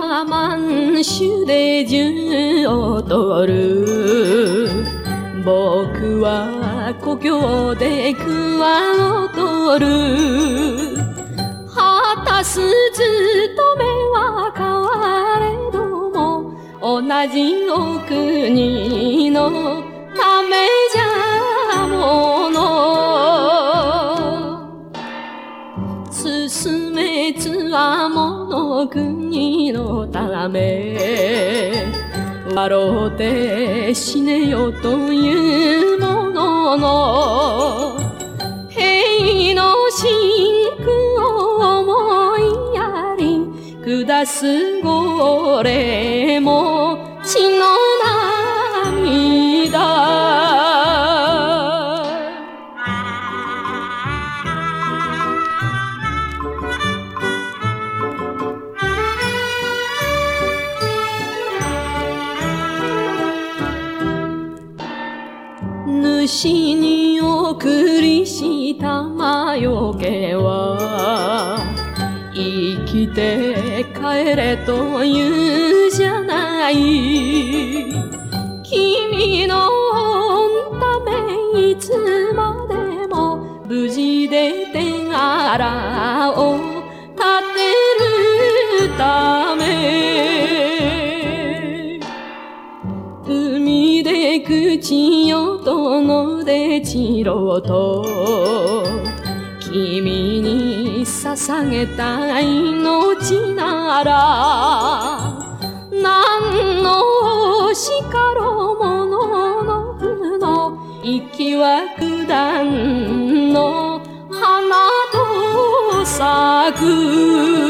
は満州で銃を取る。僕は故郷で桑を取る。果たす勤めは変われども同じお国の進めつはもの国のため。笑うて死ねよというものの。兵の真空を思いやり下すごれも血の涙主に送りした魔除けは生きて帰れというじゃない君のためいつまでも無事で手柄を口よ殿でちろと。君に捧げた命なら何のしかろもののふの息は九段の花と咲く。